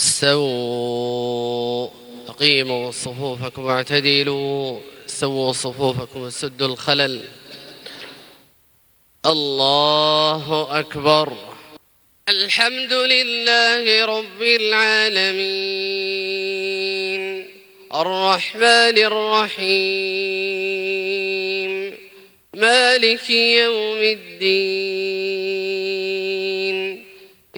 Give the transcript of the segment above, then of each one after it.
استووا أقيموا صفوفكم واعتدلوا سووا صفوفكم وسدوا الخلل. الله أكبر. الحمد لله رب العالمين. الرحمن الرحيم. مالك يوم الدين.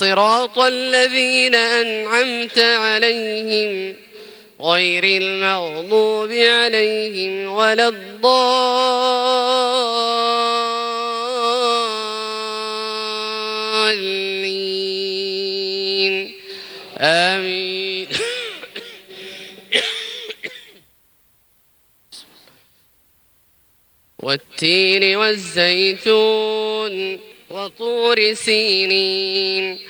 صراط الذين أنعمت عليهم غير المغضوب عليهم ولا الضالين. آمين. والتين والزيتون وطور سينين.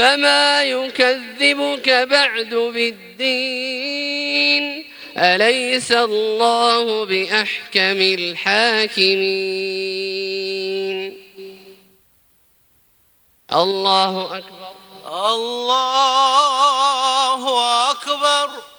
فما يكذبك بعد بالدين أليس الله بأحكم الحاكمين الله أكبر الله أكبر